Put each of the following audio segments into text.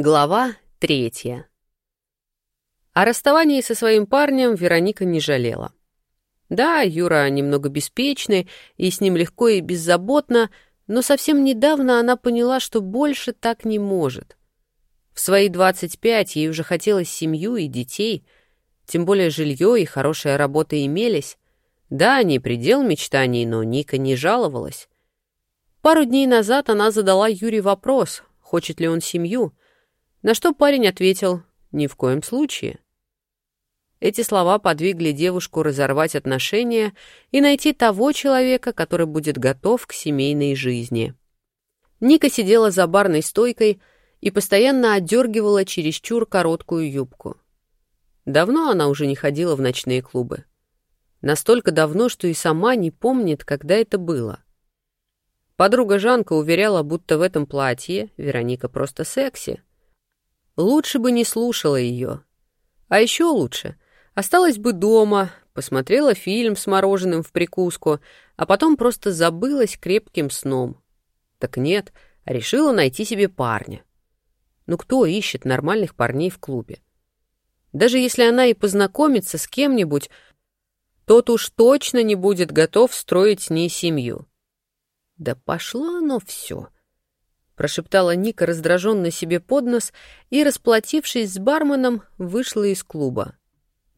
Глава третья. О расставании со своим парнем Вероника не жалела. Да, Юра немного беспечный, и с ним легко и беззаботно, но совсем недавно она поняла, что больше так не может. В свои 25 ей уже хотелось семью и детей, тем более жилье и хорошая работа имелись. Да, не предел мечтаний, но Ника не жаловалась. Пару дней назад она задала Юре вопрос, хочет ли он семью — на что парень ответил «ни в коем случае». Эти слова подвигли девушку разорвать отношения и найти того человека, который будет готов к семейной жизни. Ника сидела за барной стойкой и постоянно отдергивала чересчур короткую юбку. Давно она уже не ходила в ночные клубы. Настолько давно, что и сама не помнит, когда это было. Подруга Жанка уверяла, будто в этом платье Вероника просто секси. Лучше бы не слушала ее. А еще лучше. Осталась бы дома, посмотрела фильм с мороженым в прикуску, а потом просто забылась крепким сном. Так нет, решила найти себе парня. Ну кто ищет нормальных парней в клубе? Даже если она и познакомится с кем-нибудь, тот уж точно не будет готов строить с ней семью. Да пошло оно все прошептала Ника раздраженно себе под нос и, расплатившись с барменом, вышла из клуба.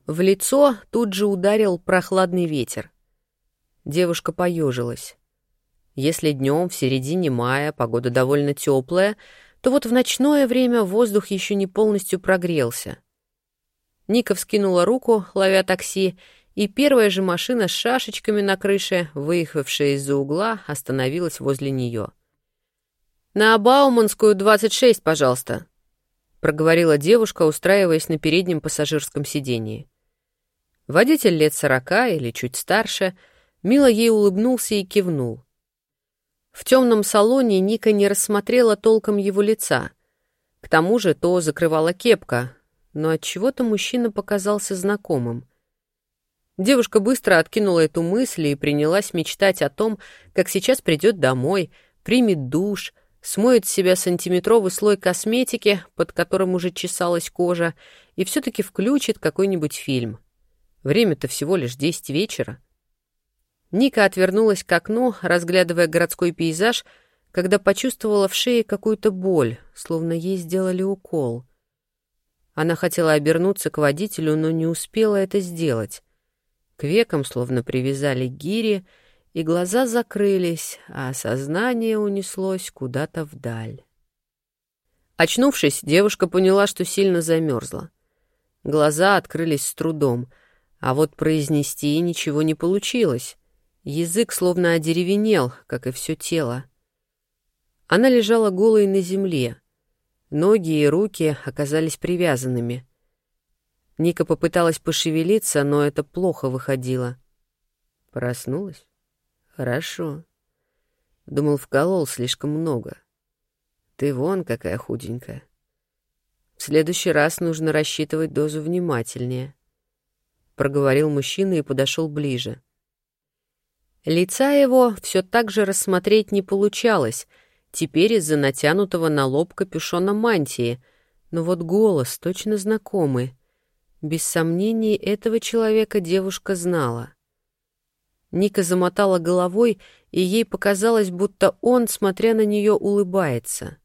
В лицо тут же ударил прохладный ветер. Девушка поежилась. Если днем в середине мая погода довольно теплая, то вот в ночное время воздух еще не полностью прогрелся. Ника вскинула руку, ловя такси, и первая же машина с шашечками на крыше, выехавшая из-за угла, остановилась возле нее. «На Бауманскую, 26, пожалуйста», — проговорила девушка, устраиваясь на переднем пассажирском сидении. Водитель лет сорока или чуть старше, мило ей улыбнулся и кивнул. В темном салоне Ника не рассмотрела толком его лица. К тому же то закрывала кепка, но от чего то мужчина показался знакомым. Девушка быстро откинула эту мысль и принялась мечтать о том, как сейчас придет домой, примет душ — смоет с себя сантиметровый слой косметики, под которым уже чесалась кожа, и все-таки включит какой-нибудь фильм. Время-то всего лишь десять вечера. Ника отвернулась к окну, разглядывая городской пейзаж, когда почувствовала в шее какую-то боль, словно ей сделали укол. Она хотела обернуться к водителю, но не успела это сделать. К векам словно привязали гири — и глаза закрылись, а сознание унеслось куда-то вдаль. Очнувшись, девушка поняла, что сильно замерзла. Глаза открылись с трудом, а вот произнести ничего не получилось. Язык словно одеревенел, как и все тело. Она лежала голой на земле. Ноги и руки оказались привязанными. Ника попыталась пошевелиться, но это плохо выходило. Проснулась? Хорошо. Думал, вколол слишком много. Ты вон какая худенькая. В следующий раз нужно рассчитывать дозу внимательнее. Проговорил мужчина и подошел ближе. Лица его все так же рассмотреть не получалось, теперь из-за натянутого на лоб капюшона мантии, но вот голос точно знакомый. Без сомнений, этого человека девушка знала. Ника замотала головой, и ей показалось, будто он, смотря на нее, улыбается.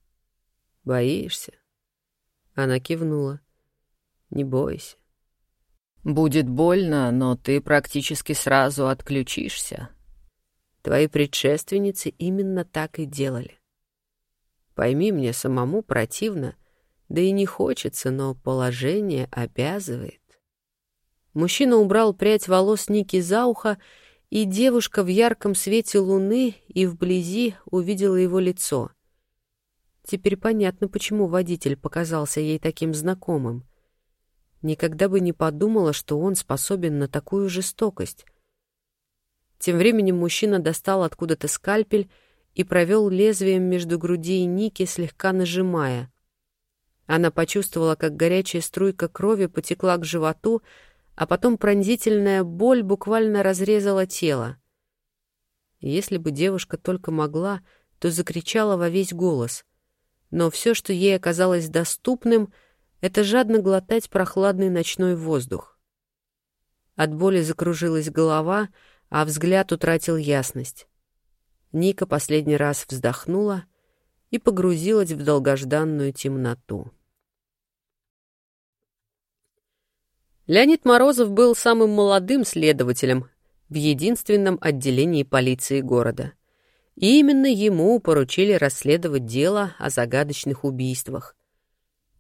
«Боишься?» Она кивнула. «Не бойся. Будет больно, но ты практически сразу отключишься. Твои предшественницы именно так и делали. Пойми, мне самому противно, да и не хочется, но положение обязывает». Мужчина убрал прядь волос Ники за ухо и девушка в ярком свете луны и вблизи увидела его лицо. Теперь понятно, почему водитель показался ей таким знакомым. Никогда бы не подумала, что он способен на такую жестокость. Тем временем мужчина достал откуда-то скальпель и провел лезвием между груди и Ники, слегка нажимая. Она почувствовала, как горячая струйка крови потекла к животу, а потом пронзительная боль буквально разрезала тело. Если бы девушка только могла, то закричала во весь голос. но все, что ей оказалось доступным, это жадно глотать прохладный ночной воздух. От боли закружилась голова, а взгляд утратил ясность. Ника последний раз вздохнула и погрузилась в долгожданную темноту. Леонид Морозов был самым молодым следователем в единственном отделении полиции города. И именно ему поручили расследовать дело о загадочных убийствах.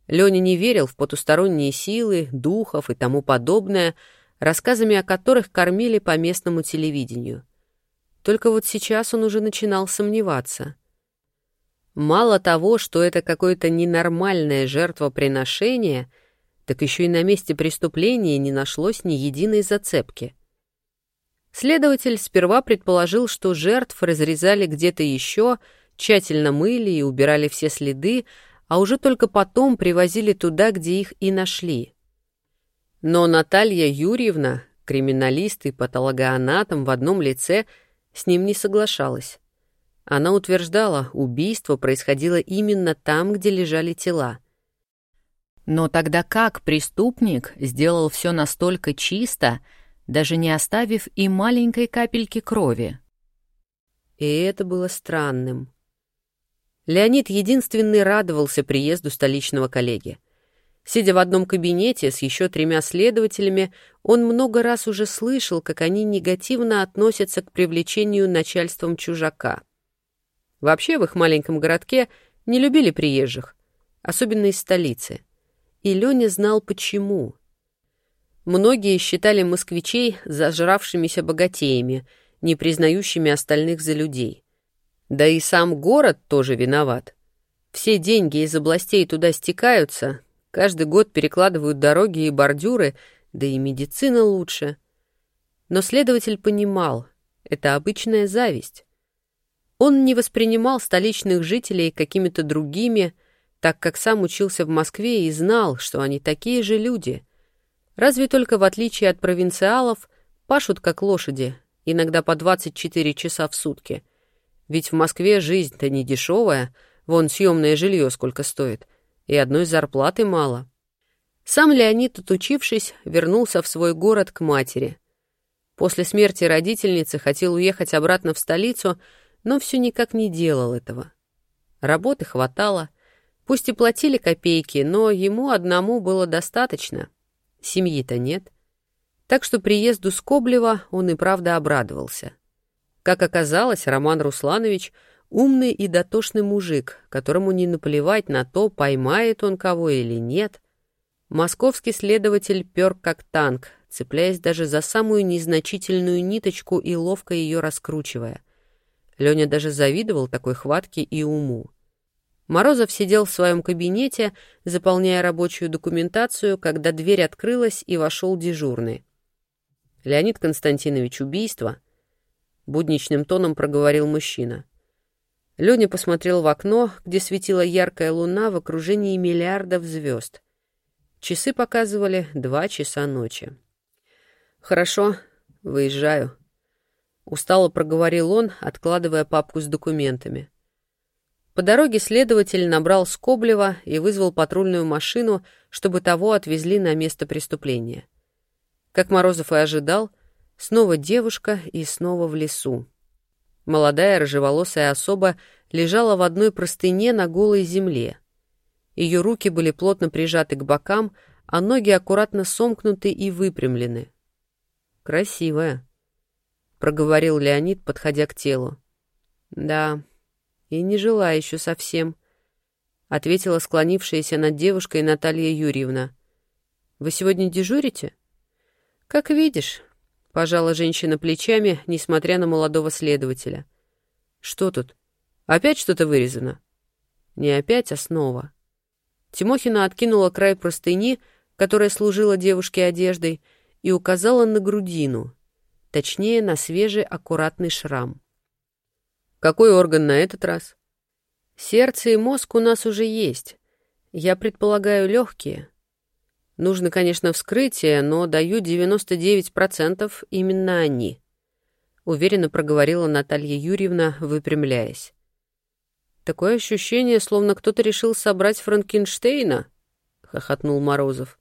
Леня не верил в потусторонние силы, духов и тому подобное, рассказами о которых кормили по местному телевидению. Только вот сейчас он уже начинал сомневаться. Мало того, что это какое-то ненормальное жертвоприношение — так еще и на месте преступления не нашлось ни единой зацепки. Следователь сперва предположил, что жертв разрезали где-то еще, тщательно мыли и убирали все следы, а уже только потом привозили туда, где их и нашли. Но Наталья Юрьевна, криминалист и патологоанатом в одном лице, с ним не соглашалась. Она утверждала, убийство происходило именно там, где лежали тела. Но тогда как преступник сделал все настолько чисто, даже не оставив и маленькой капельки крови? И это было странным. Леонид единственный радовался приезду столичного коллеги. Сидя в одном кабинете с еще тремя следователями, он много раз уже слышал, как они негативно относятся к привлечению начальством чужака. Вообще в их маленьком городке не любили приезжих, особенно из столицы и Леня знал почему. Многие считали москвичей зажравшимися богатеями, не признающими остальных за людей. Да и сам город тоже виноват. Все деньги из областей туда стекаются, каждый год перекладывают дороги и бордюры, да и медицина лучше. Но следователь понимал, это обычная зависть. Он не воспринимал столичных жителей какими-то другими, так как сам учился в Москве и знал, что они такие же люди. Разве только в отличие от провинциалов пашут как лошади, иногда по 24 часа в сутки. Ведь в Москве жизнь-то не дешевая, вон съемное жилье сколько стоит, и одной зарплаты мало. Сам Леонид, отучившись, вернулся в свой город к матери. После смерти родительницы хотел уехать обратно в столицу, но все никак не делал этого. Работы хватало, Пусть и платили копейки, но ему одному было достаточно. Семьи-то нет. Так что приезду Скоблева он и правда обрадовался. Как оказалось, Роман Русланович — умный и дотошный мужик, которому не наплевать на то, поймает он кого или нет. Московский следователь пер как танк, цепляясь даже за самую незначительную ниточку и ловко ее раскручивая. Леня даже завидовал такой хватке и уму. Морозов сидел в своем кабинете, заполняя рабочую документацию, когда дверь открылась и вошел дежурный. «Леонид Константинович, убийство?» Будничным тоном проговорил мужчина. Леня посмотрел в окно, где светила яркая луна в окружении миллиардов звезд. Часы показывали два часа ночи. «Хорошо, выезжаю», — устало проговорил он, откладывая папку с документами. По дороге следователь набрал Скоблева и вызвал патрульную машину, чтобы того отвезли на место преступления. Как Морозов и ожидал, снова девушка и снова в лесу. Молодая рыжеволосая особа лежала в одной простыне на голой земле. Ее руки были плотно прижаты к бокам, а ноги аккуратно сомкнуты и выпрямлены. «Красивая», — проговорил Леонид, подходя к телу. «Да, и не жила еще совсем», — ответила склонившаяся над девушкой Наталья Юрьевна. «Вы сегодня дежурите?» «Как видишь», — пожала женщина плечами, несмотря на молодого следователя. «Что тут? Опять что-то вырезано?» «Не опять, а снова». Тимохина откинула край простыни, которая служила девушке одеждой, и указала на грудину, точнее, на свежий аккуратный шрам. Какой орган на этот раз? Сердце и мозг у нас уже есть. Я предполагаю, легкие. Нужно, конечно, вскрытие, но даю 99% именно они. Уверенно проговорила Наталья Юрьевна, выпрямляясь. Такое ощущение, словно кто-то решил собрать Франкенштейна, — хохотнул Морозов.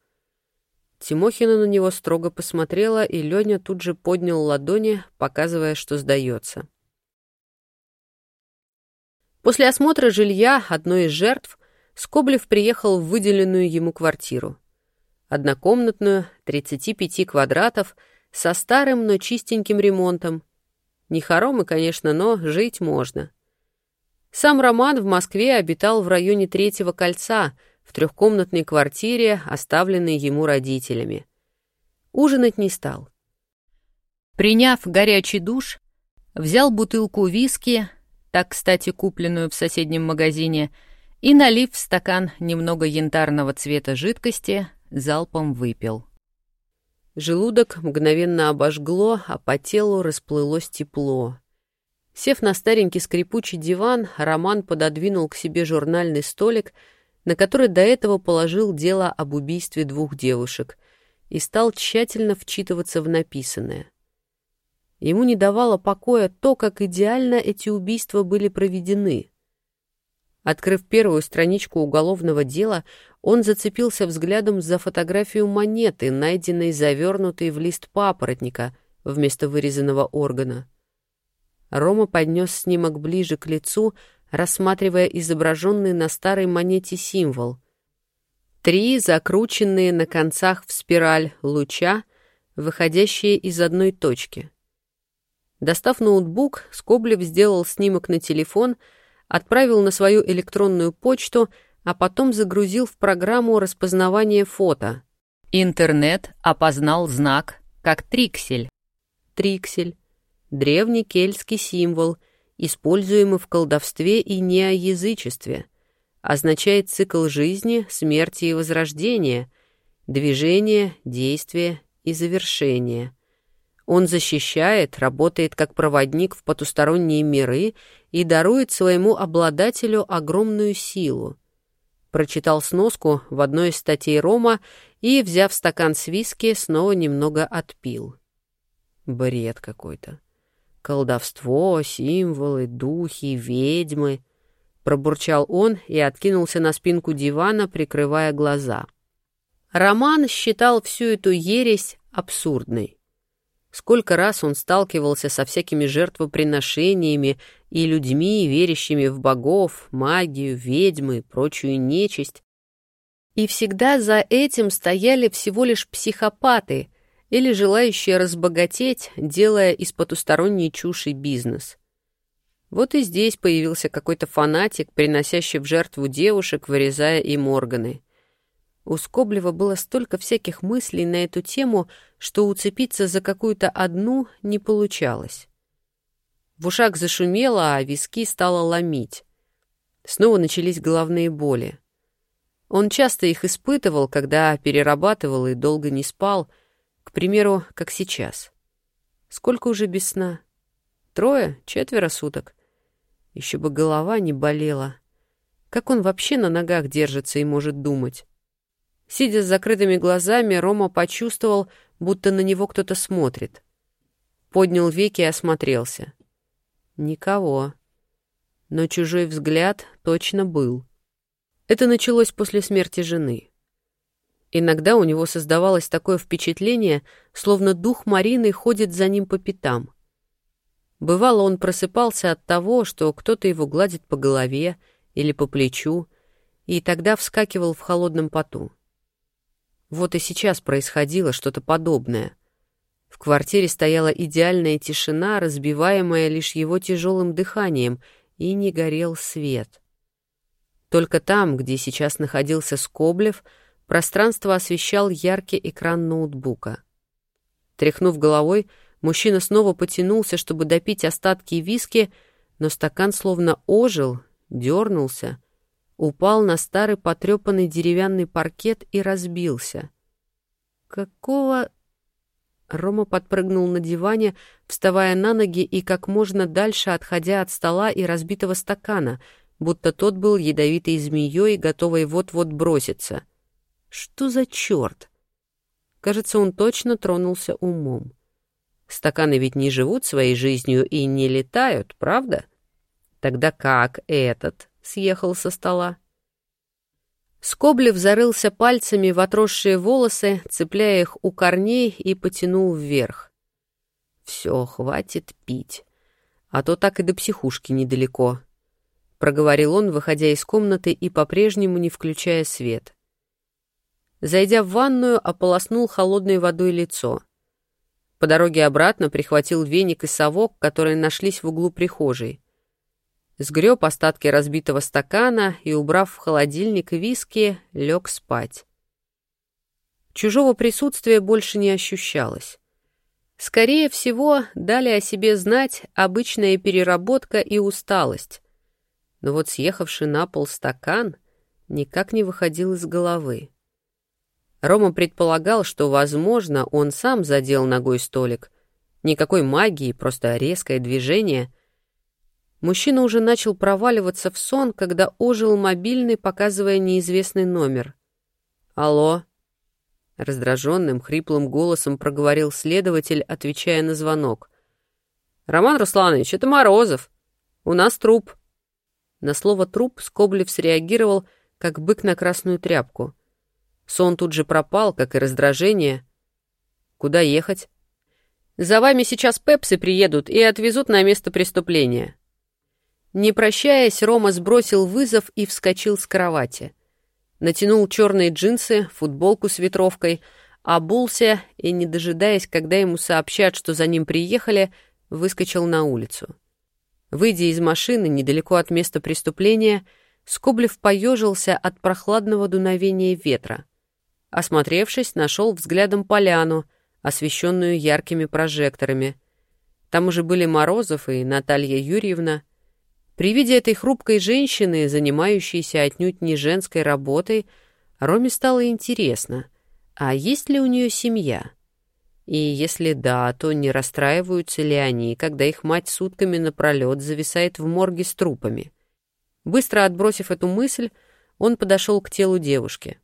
Тимохина на него строго посмотрела, и Леня тут же поднял ладони, показывая, что сдается. После осмотра жилья одной из жертв Скоблев приехал в выделенную ему квартиру. Однокомнатную, 35 квадратов, со старым, но чистеньким ремонтом. Не хоромы, конечно, но жить можно. Сам Роман в Москве обитал в районе Третьего кольца — в трехкомнатной квартире, оставленной ему родителями. Ужинать не стал. Приняв горячий душ, взял бутылку виски, так, кстати, купленную в соседнем магазине, и, налив в стакан немного янтарного цвета жидкости, залпом выпил. Желудок мгновенно обожгло, а по телу расплылось тепло. Сев на старенький скрипучий диван, Роман пододвинул к себе журнальный столик — на который до этого положил дело об убийстве двух девушек и стал тщательно вчитываться в написанное. Ему не давало покоя то, как идеально эти убийства были проведены. Открыв первую страничку уголовного дела, он зацепился взглядом за фотографию монеты, найденной завернутой в лист папоротника вместо вырезанного органа. Рома поднес снимок ближе к лицу, рассматривая изображенный на старой монете символ. Три закрученные на концах в спираль луча, выходящие из одной точки. Достав ноутбук, Скоблев сделал снимок на телефон, отправил на свою электронную почту, а потом загрузил в программу распознавания фото. Интернет опознал знак как триксель. Триксель. Древний кельтский символ — используемый в колдовстве и неоязычестве, означает цикл жизни, смерти и возрождения, движение, действие и завершение. Он защищает, работает как проводник в потусторонние миры и дарует своему обладателю огромную силу. Прочитал сноску в одной из статей Рома и, взяв стакан с виски, снова немного отпил. Бред какой-то. «Колдовство, символы, духи, ведьмы», — пробурчал он и откинулся на спинку дивана, прикрывая глаза. Роман считал всю эту ересь абсурдной. Сколько раз он сталкивался со всякими жертвоприношениями и людьми, верящими в богов, магию, ведьмы и прочую нечисть. И всегда за этим стояли всего лишь психопаты, или желающие разбогатеть, делая из потусторонней чуши бизнес. Вот и здесь появился какой-то фанатик, приносящий в жертву девушек, вырезая им органы. У Скоблева было столько всяких мыслей на эту тему, что уцепиться за какую-то одну не получалось. В ушах зашумело, а виски стало ломить. Снова начались головные боли. Он часто их испытывал, когда перерабатывал и долго не спал — к примеру, как сейчас. Сколько уже без сна? Трое? Четверо суток? Еще бы голова не болела. Как он вообще на ногах держится и может думать? Сидя с закрытыми глазами, Рома почувствовал, будто на него кто-то смотрит. Поднял веки и осмотрелся. Никого. Но чужой взгляд точно был. Это началось после смерти жены. Иногда у него создавалось такое впечатление, словно дух Марины ходит за ним по пятам. Бывало, он просыпался от того, что кто-то его гладит по голове или по плечу, и тогда вскакивал в холодном поту. Вот и сейчас происходило что-то подобное. В квартире стояла идеальная тишина, разбиваемая лишь его тяжелым дыханием, и не горел свет. Только там, где сейчас находился Скоблев, — Пространство освещал яркий экран ноутбука. Тряхнув головой, мужчина снова потянулся, чтобы допить остатки виски, но стакан словно ожил, дернулся, упал на старый потрепанный деревянный паркет и разбился. «Какого...» Рома подпрыгнул на диване, вставая на ноги и как можно дальше отходя от стола и разбитого стакана, будто тот был ядовитой змеей, готовой вот-вот броситься — что за черт? Кажется, он точно тронулся умом. Стаканы ведь не живут своей жизнью и не летают, правда? Тогда как этот съехал со стола. Скоблев зарылся пальцами в отросшие волосы, цепляя их у корней и потянул вверх. «Все, хватит пить, а то так и до психушки недалеко», — проговорил он, выходя из комнаты и по-прежнему не включая свет. Зайдя в ванную, ополоснул холодной водой лицо. По дороге обратно прихватил веник и совок, которые нашлись в углу прихожей сгреб остатки разбитого стакана и, убрав в холодильник виски, лег спать. Чужого присутствия больше не ощущалось. Скорее всего, дали о себе знать обычная переработка и усталость. Но вот съехавший на пол стакан никак не выходил из головы. Рома предполагал, что, возможно, он сам задел ногой столик. Никакой магии, просто резкое движение — Мужчина уже начал проваливаться в сон, когда ожил мобильный, показывая неизвестный номер. «Алло?» Раздраженным, хриплым голосом проговорил следователь, отвечая на звонок. «Роман Русланович, это Морозов. У нас труп». На слово «труп» Скоблев среагировал, как бык на красную тряпку. Сон тут же пропал, как и раздражение. «Куда ехать?» «За вами сейчас пепсы приедут и отвезут на место преступления». Не прощаясь, Рома сбросил вызов и вскочил с кровати. Натянул черные джинсы, футболку с ветровкой, обулся и, не дожидаясь, когда ему сообщат, что за ним приехали, выскочил на улицу. Выйдя из машины недалеко от места преступления, Скоблев поежился от прохладного дуновения ветра. Осмотревшись, нашел взглядом поляну, освещенную яркими прожекторами. Там уже были Морозов и Наталья Юрьевна — при виде этой хрупкой женщины, занимающейся отнюдь не женской работой, Роме стало интересно, а есть ли у нее семья? И если да, то не расстраиваются ли они, когда их мать сутками напролет зависает в морге с трупами? Быстро отбросив эту мысль, он подошел к телу девушки.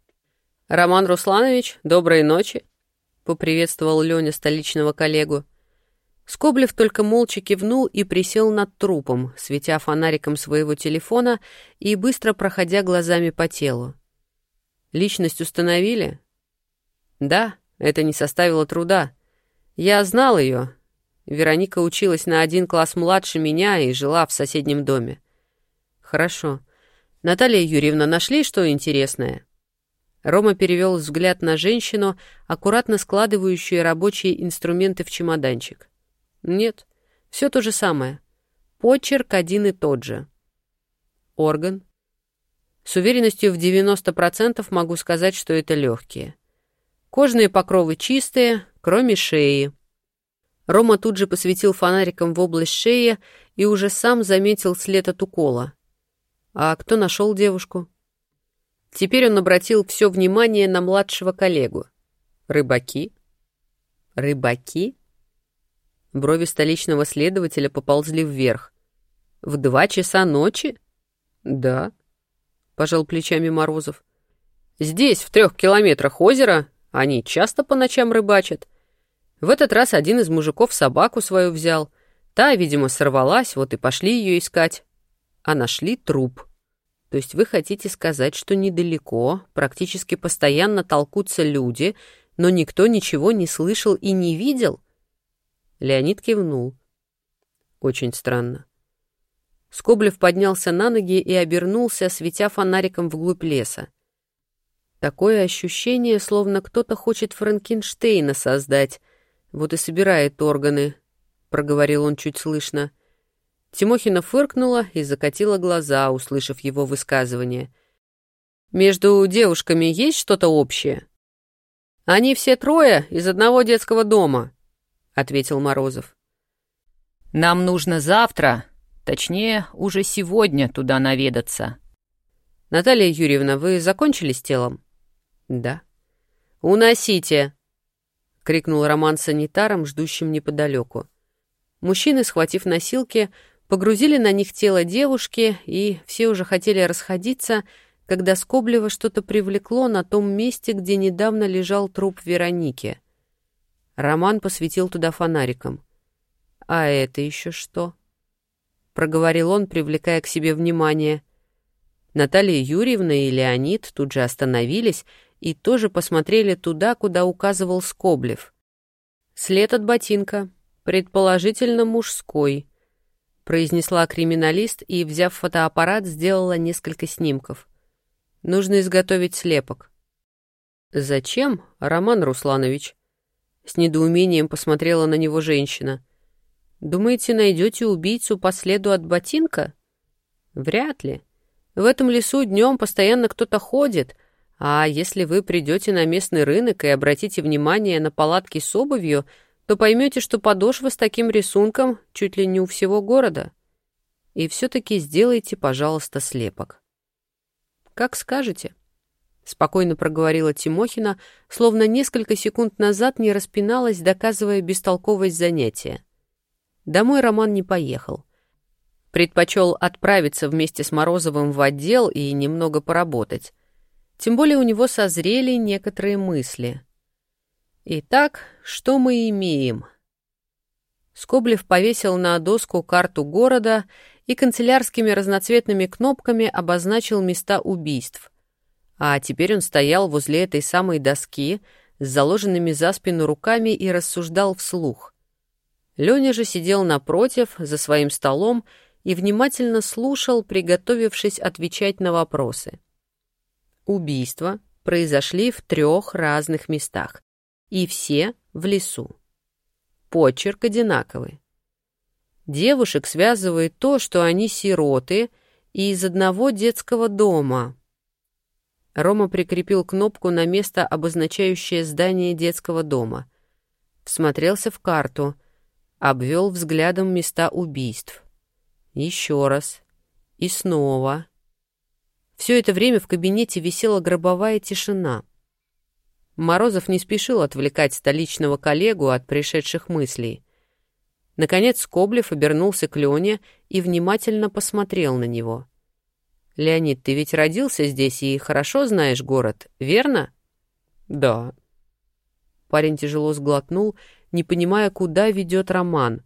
«Роман Русланович, доброй ночи!» — поприветствовал Леня столичного коллегу. Скоблев только молча кивнул и присел над трупом, светя фонариком своего телефона и быстро проходя глазами по телу. «Личность установили?» «Да, это не составило труда. Я знал ее. Вероника училась на один класс младше меня и жила в соседнем доме». «Хорошо. Наталья Юрьевна, нашли что интересное?» Рома перевел взгляд на женщину, аккуратно складывающую рабочие инструменты в чемоданчик. Нет, все то же самое. Почерк один и тот же. Орган. С уверенностью в 90% могу сказать, что это легкие. Кожные покровы чистые, кроме шеи. Рома тут же посветил фонариком в область шеи и уже сам заметил след от укола. А кто нашел девушку? Теперь он обратил все внимание на младшего коллегу. Рыбаки? Рыбаки? Брови столичного следователя поползли вверх. «В два часа ночи?» «Да», — пожал плечами Морозов. «Здесь, в трех километрах озера, они часто по ночам рыбачат. В этот раз один из мужиков собаку свою взял. Та, видимо, сорвалась, вот и пошли ее искать. А нашли труп. То есть вы хотите сказать, что недалеко, практически постоянно толкутся люди, но никто ничего не слышал и не видел?» Леонид кивнул. Очень странно. Скоблев поднялся на ноги и обернулся, светя фонариком вглубь леса. Такое ощущение, словно кто-то хочет Франкенштейна создать, вот и собирает органы, — проговорил он чуть слышно. Тимохина фыркнула и закатила глаза, услышав его высказывание. «Между девушками есть что-то общее?» «Они все трое из одного детского дома», — ответил Морозов. «Нам нужно завтра, точнее, уже сегодня туда наведаться». «Наталья Юрьевна, вы закончили с телом?» «Да». «Уносите!» — крикнул Роман санитарам, ждущим неподалеку. Мужчины, схватив носилки, погрузили на них тело девушки, и все уже хотели расходиться, когда Скоблева что-то привлекло на том месте, где недавно лежал труп Вероники — Роман посветил туда фонариком. «А это еще что?» — проговорил он, привлекая к себе внимание. Наталья Юрьевна и Леонид тут же остановились и тоже посмотрели туда, куда указывал Скоблев. След от ботинка, предположительно мужской, произнесла криминалист и, взяв фотоаппарат, сделала несколько снимков. Нужно изготовить слепок. «Зачем, Роман Русланович?» С недоумением посмотрела на него женщина. «Думаете, найдете убийцу по следу от ботинка?» «Вряд ли. В этом лесу днем постоянно кто-то ходит, а если вы придете на местный рынок и обратите внимание на палатки с обувью, то поймете, что подошва с таким рисунком чуть ли не у всего города. И все-таки сделайте, пожалуйста, слепок. Как скажете. Спокойно проговорила Тимохина, словно несколько секунд назад не распиналась, доказывая бестолковость занятия. Домой Роман не поехал. Предпочел отправиться вместе с Морозовым в отдел и немного поработать. Тем более у него созрели некоторые мысли. Итак, что мы имеем? Скоблев повесил на доску карту города и канцелярскими разноцветными кнопками обозначил места убийств. А теперь он стоял возле этой самой доски с заложенными за спину руками и рассуждал вслух. Леня же сидел напротив, за своим столом, и внимательно слушал, приготовившись отвечать на вопросы. Убийства произошли в трех разных местах, и все в лесу. Почерк одинаковый. Девушек связывает то, что они сироты и из одного детского дома. Рома прикрепил кнопку на место, обозначающее здание детского дома. Всмотрелся в карту, обвел взглядом места убийств. Еще раз. И снова. Все это время в кабинете висела гробовая тишина. Морозов не спешил отвлекать столичного коллегу от пришедших мыслей. Наконец Скоблев обернулся к Лене и внимательно посмотрел на него. «Леонид, ты ведь родился здесь и хорошо знаешь город, верно?» «Да». Парень тяжело сглотнул, не понимая, куда ведет роман.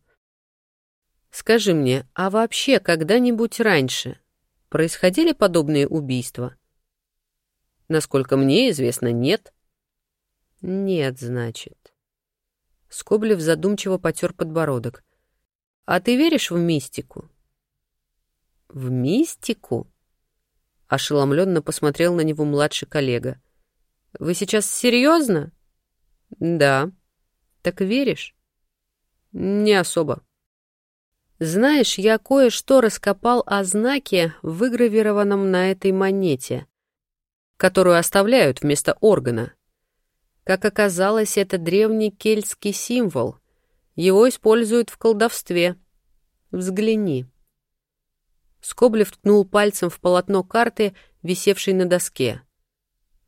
Скажи мне, а вообще когда-нибудь раньше происходили подобные убийства? Насколько мне известно, нет. Нет, значит. Скоблев задумчиво потер подбородок. А ты веришь в мистику? В мистику? Ошеломленно посмотрел на него младший коллега. Вы сейчас серьезно? Да. Так веришь? Не особо. Знаешь, я кое-что раскопал о знаке, выгравированном на этой монете, которую оставляют вместо органа. Как оказалось, это древний кельтский символ. Его используют в колдовстве. Взгляни. Скоблев ткнул пальцем в полотно карты, висевшей на доске.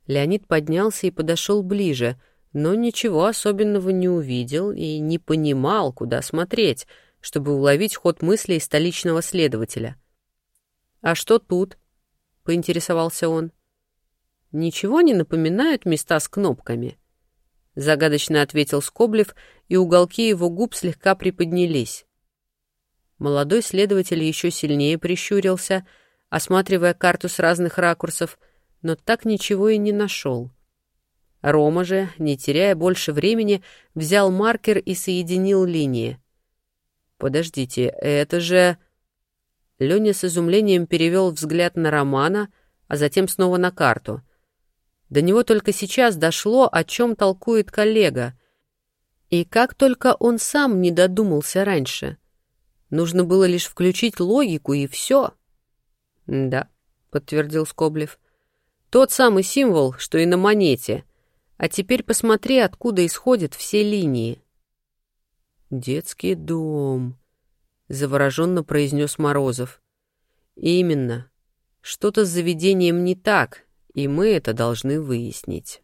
Леонид поднялся и подошел ближе, но ничего особенного не увидел и не понимал, куда смотреть — чтобы уловить ход мыслей столичного следователя. «А что тут?» — поинтересовался он. «Ничего не напоминают места с кнопками?» Загадочно ответил Скоблев, и уголки его губ слегка приподнялись. Молодой следователь еще сильнее прищурился, осматривая карту с разных ракурсов, но так ничего и не нашел. Рома же, не теряя больше времени, взял маркер и соединил линии. «Подождите, это же...» Леня с изумлением перевел взгляд на Романа, а затем снова на карту. До него только сейчас дошло, о чем толкует коллега. И как только он сам не додумался раньше. Нужно было лишь включить логику, и все. «Да», — подтвердил Скоблев. «Тот самый символ, что и на монете. А теперь посмотри, откуда исходят все линии». «Детский дом», — завороженно произнес Морозов. «Именно. Что-то с заведением не так, и мы это должны выяснить».